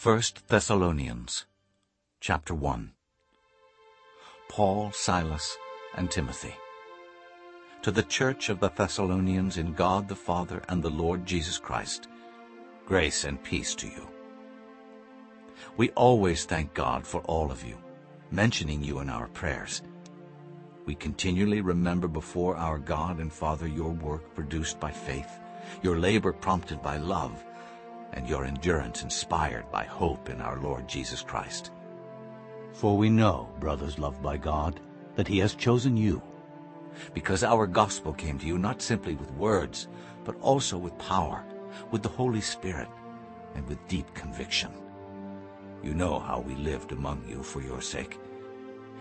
1 Thessalonians chapter 1 Paul, Silas, and Timothy To the church of the Thessalonians in God the Father and the Lord Jesus Christ, grace and peace to you. We always thank God for all of you, mentioning you in our prayers. We continually remember before our God and Father your work produced by faith, your labor prompted by love, and your endurance inspired by hope in our Lord Jesus Christ. For we know, brothers loved by God, that he has chosen you. Because our gospel came to you not simply with words, but also with power, with the Holy Spirit, and with deep conviction. You know how we lived among you for your sake.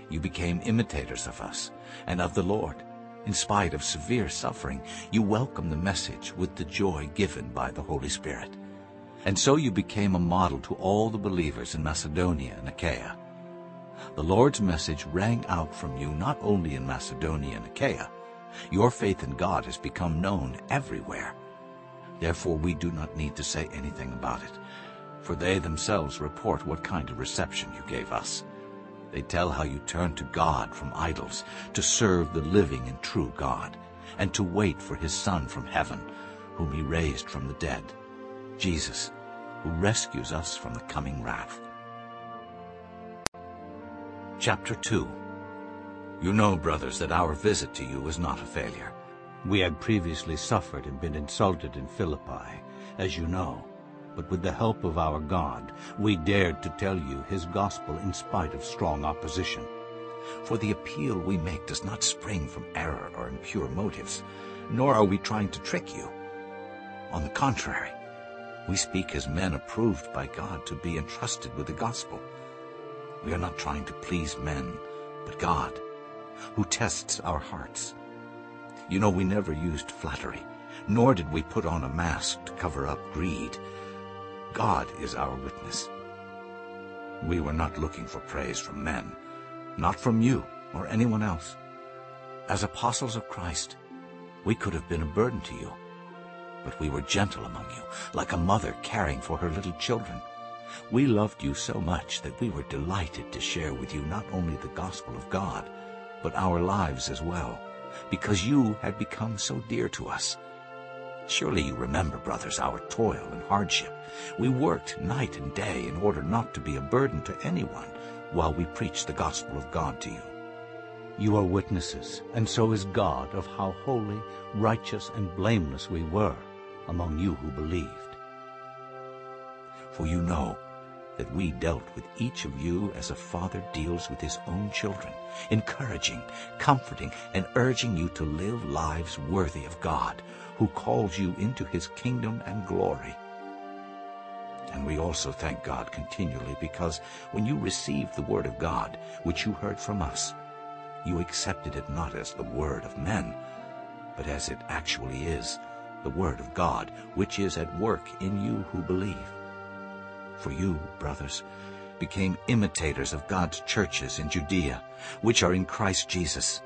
You became imitators of us and of the Lord. In spite of severe suffering, you welcomed the message with the joy given by the Holy Spirit. And so you became a model to all the believers in Macedonia and Achaia. The Lord's message rang out from you not only in Macedonia and Achaia. Your faith in God has become known everywhere. Therefore we do not need to say anything about it, for they themselves report what kind of reception you gave us. They tell how you turned to God from idols, to serve the living and true God, and to wait for his Son from heaven, whom he raised from the dead, Jesus, who rescues us from the coming wrath. Chapter 2 You know, brothers, that our visit to you was not a failure. We had previously suffered and been insulted in Philippi, as you know. But with the help of our God, we dared to tell you his gospel in spite of strong opposition. For the appeal we make does not spring from error or impure motives, nor are we trying to trick you. On the contrary, we speak as men approved by God to be entrusted with the gospel. We are not trying to please men, but God, who tests our hearts. You know we never used flattery, nor did we put on a mask to cover up greed. God is our witness. We were not looking for praise from men, not from you or anyone else. As apostles of Christ, we could have been a burden to you but we were gentle among you, like a mother caring for her little children. We loved you so much that we were delighted to share with you not only the gospel of God, but our lives as well, because you had become so dear to us. Surely you remember, brothers, our toil and hardship. We worked night and day in order not to be a burden to anyone while we preached the gospel of God to you. You are witnesses, and so is God, of how holy, righteous, and blameless we were among you who believed. For you know that we dealt with each of you as a father deals with his own children, encouraging, comforting, and urging you to live lives worthy of God, who calls you into his kingdom and glory. And we also thank God continually because when you received the word of God, which you heard from us, you accepted it not as the word of men, but as it actually is, the word of God, which is at work in you who believe. For you, brothers, became imitators of God's churches in Judea, which are in Christ Jesus.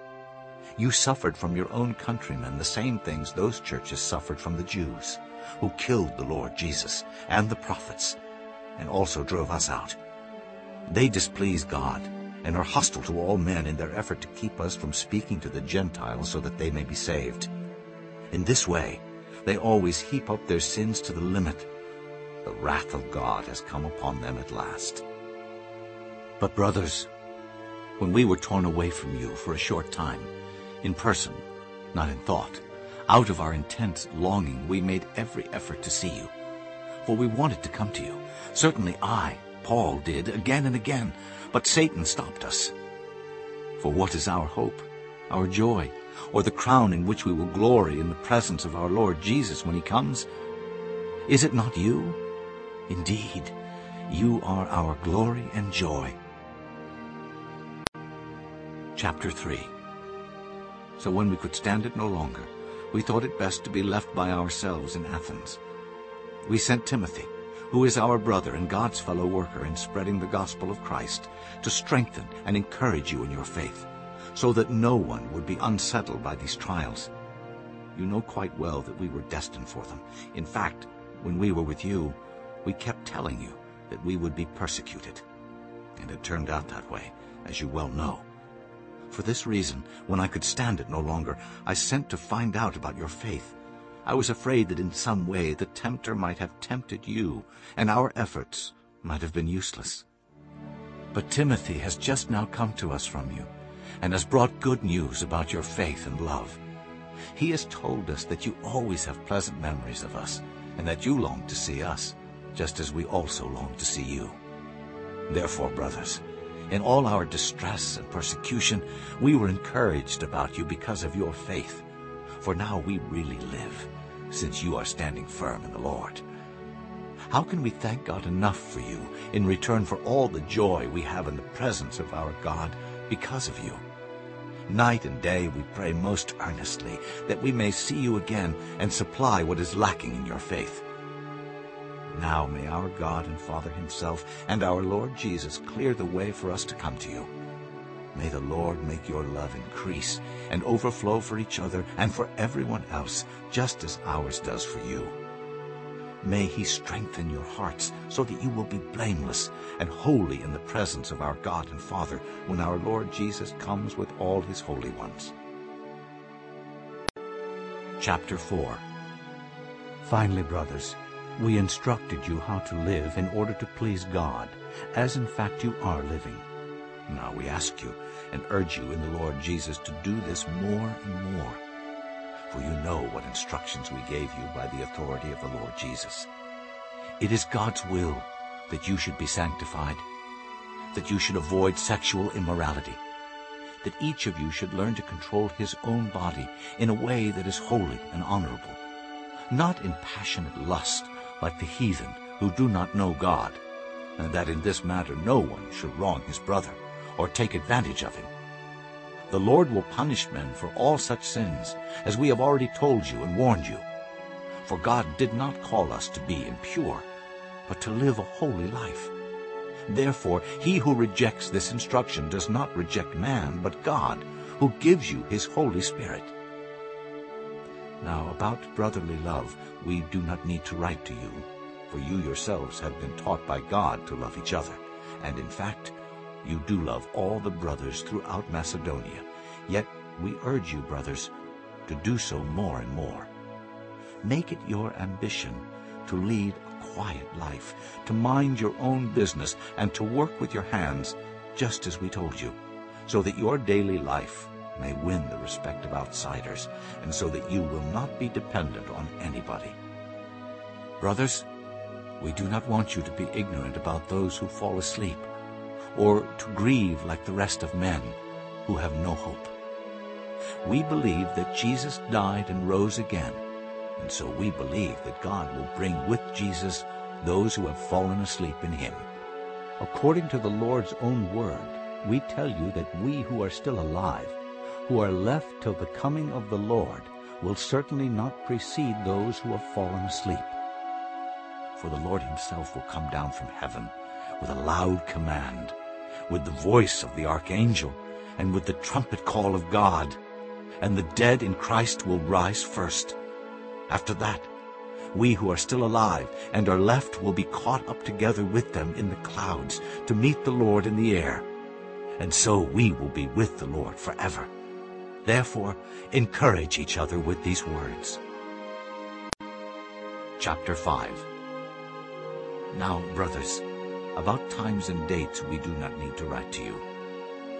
You suffered from your own countrymen the same things those churches suffered from the Jews, who killed the Lord Jesus and the prophets, and also drove us out. They displease God and are hostile to all men in their effort to keep us from speaking to the Gentiles so that they may be saved. In this way, they always heap up their sins to the limit. The wrath of God has come upon them at last. But brothers, when we were torn away from you for a short time, in person, not in thought, out of our intense longing we made every effort to see you. For we wanted to come to you. Certainly I, Paul, did again and again, but Satan stopped us. For what is our hope, our joy, or the crown in which we will glory in the presence of our Lord Jesus when he comes? Is it not you? Indeed, you are our glory and joy. Chapter 3 So when we could stand it no longer, we thought it best to be left by ourselves in Athens. We sent Timothy, who is our brother and God's fellow worker in spreading the gospel of Christ, to strengthen and encourage you in your faith so that no one would be unsettled by these trials. You know quite well that we were destined for them. In fact, when we were with you, we kept telling you that we would be persecuted. And it turned out that way, as you well know. For this reason, when I could stand it no longer, I sent to find out about your faith. I was afraid that in some way the tempter might have tempted you, and our efforts might have been useless. But Timothy has just now come to us from you, and has brought good news about your faith and love. He has told us that you always have pleasant memories of us, and that you long to see us, just as we also long to see you. Therefore, brothers, in all our distress and persecution, we were encouraged about you because of your faith. For now we really live, since you are standing firm in the Lord. How can we thank God enough for you in return for all the joy we have in the presence of our God because of you? Night and day we pray most earnestly that we may see you again and supply what is lacking in your faith. Now may our God and Father himself and our Lord Jesus clear the way for us to come to you. May the Lord make your love increase and overflow for each other and for everyone else, just as ours does for you. May he strengthen your hearts so that you will be blameless and holy in the presence of our God and Father when our Lord Jesus comes with all his holy ones. Chapter 4 Finally, brothers, we instructed you how to live in order to please God, as in fact you are living. Now we ask you and urge you in the Lord Jesus to do this more and more. For you know what instructions we gave you by the authority of the Lord Jesus. It is God's will that you should be sanctified, that you should avoid sexual immorality, that each of you should learn to control his own body in a way that is holy and honorable, not in passionate lust like the heathen who do not know God, and that in this matter no one should wrong his brother or take advantage of him. The Lord will punish men for all such sins, as we have already told you and warned you. For God did not call us to be impure, but to live a holy life. Therefore, he who rejects this instruction does not reject man, but God, who gives you his Holy Spirit. Now, about brotherly love, we do not need to write to you, for you yourselves have been taught by God to love each other, and in fact, you do love all the brothers throughout Macedonia. Yet we urge you, brothers, to do so more and more. Make it your ambition to lead a quiet life, to mind your own business, and to work with your hands, just as we told you, so that your daily life may win the respect of outsiders, and so that you will not be dependent on anybody. Brothers, we do not want you to be ignorant about those who fall asleep, or to grieve like the rest of men who have no hope. We believe that Jesus died and rose again, and so we believe that God will bring with Jesus those who have fallen asleep in him. According to the Lord's own word, we tell you that we who are still alive, who are left till the coming of the Lord, will certainly not precede those who have fallen asleep. For the Lord himself will come down from heaven with a loud command, with the voice of the archangel, and with the trumpet call of God, and the dead in Christ will rise first. After that, we who are still alive and are left will be caught up together with them in the clouds to meet the Lord in the air, and so we will be with the Lord forever. Therefore, encourage each other with these words. Chapter 5 Now, brothers, about times and dates we do not need to write to you,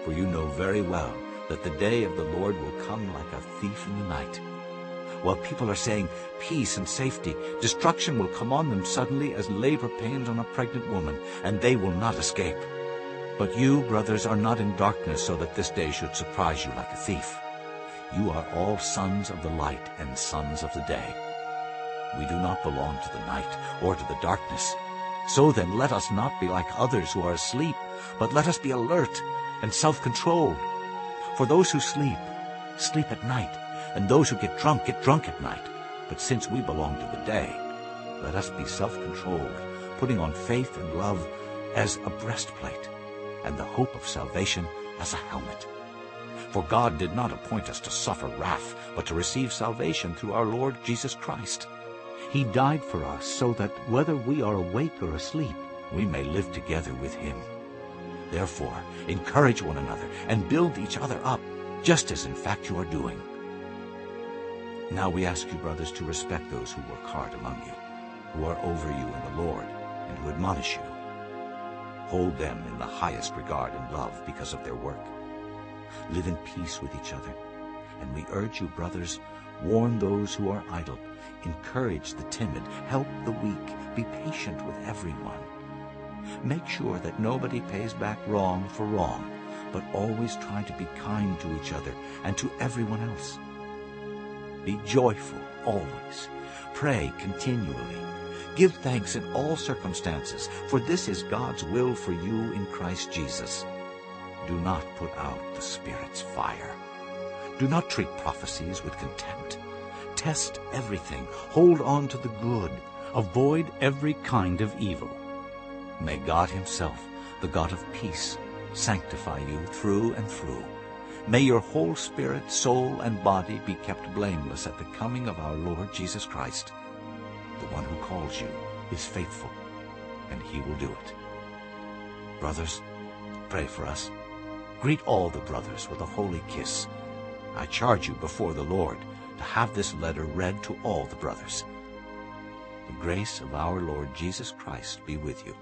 for you know very well that the day of the Lord will come like a thief in the night. While people are saying peace and safety, destruction will come on them suddenly as labor pains on a pregnant woman, and they will not escape. But you, brothers, are not in darkness so that this day should surprise you like a thief. You are all sons of the light and sons of the day. We do not belong to the night or to the darkness. So then let us not be like others who are asleep, but let us be alert and self-controlled. For those who sleep, sleep at night, and those who get drunk, get drunk at night. But since we belong to the day, let us be self-controlled, putting on faith and love as a breastplate, and the hope of salvation as a helmet. For God did not appoint us to suffer wrath, but to receive salvation through our Lord Jesus Christ. He died for us so that whether we are awake or asleep, we may live together with him. Therefore, encourage one another and build each other up, just as in fact you are doing. Now we ask you, brothers, to respect those who work hard among you, who are over you in the Lord, and who admonish you. Hold them in the highest regard and love because of their work. Live in peace with each other. And we urge you, brothers, warn those who are idle, encourage the timid, help the weak, be patient with everyone. Make sure that nobody pays back wrong for wrong, but always try to be kind to each other and to everyone else. Be joyful always. Pray continually. Give thanks in all circumstances, for this is God's will for you in Christ Jesus. Do not put out the Spirit's fire. Do not treat prophecies with contempt. Test everything. Hold on to the good. Avoid every kind of evil. May God himself, the God of peace, sanctify you through and through. May your whole spirit, soul, and body be kept blameless at the coming of our Lord Jesus Christ. The one who calls you is faithful, and he will do it. Brothers, pray for us. Greet all the brothers with a holy kiss. I charge you before the Lord have this letter read to all the brothers. The grace of our Lord Jesus Christ be with you.